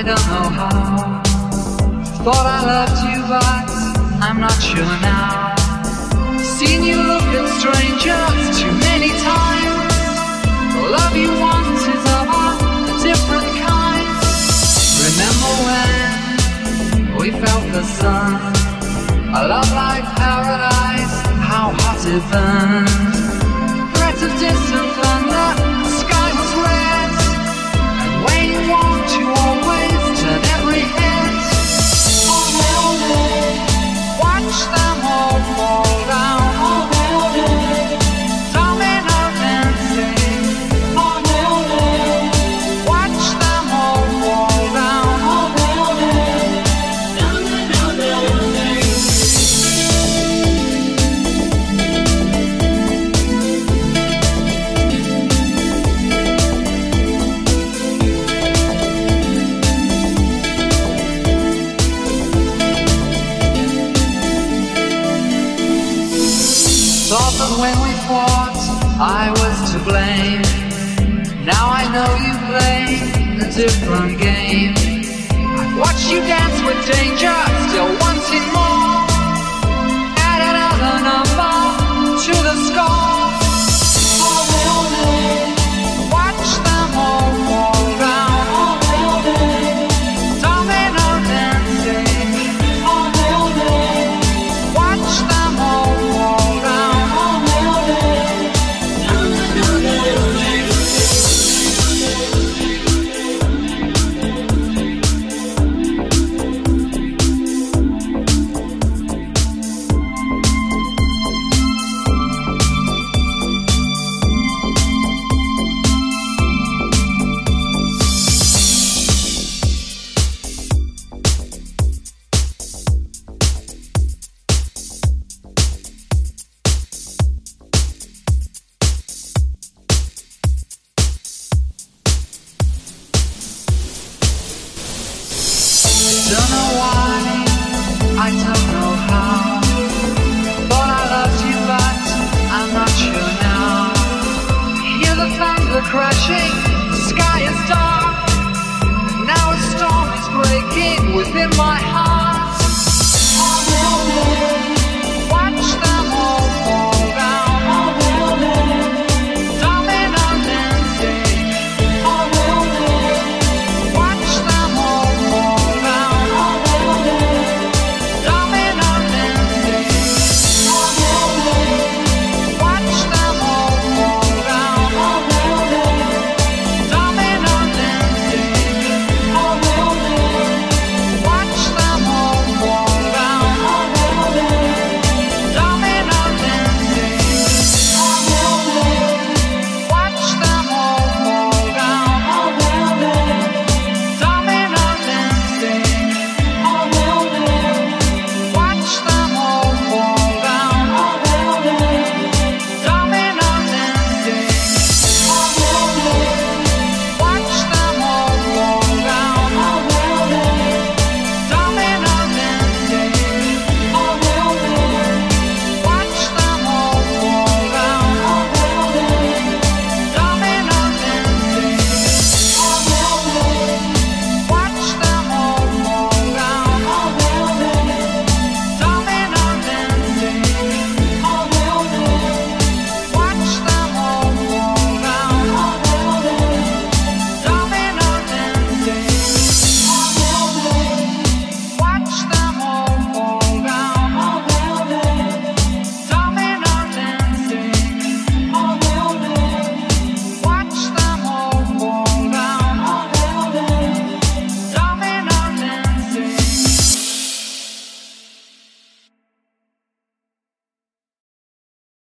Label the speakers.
Speaker 1: I don't know how. Thought I loved you, but I'm not sure now. Seen you look at strangers too many times. The love you want is of a different kind. Remember when we felt the sun? A love like paradise, how hot it burned. Thought that when we fought, I was to blame. Now I know you play a different game. I've watched you dance with danger, still wanting more. Don't know why.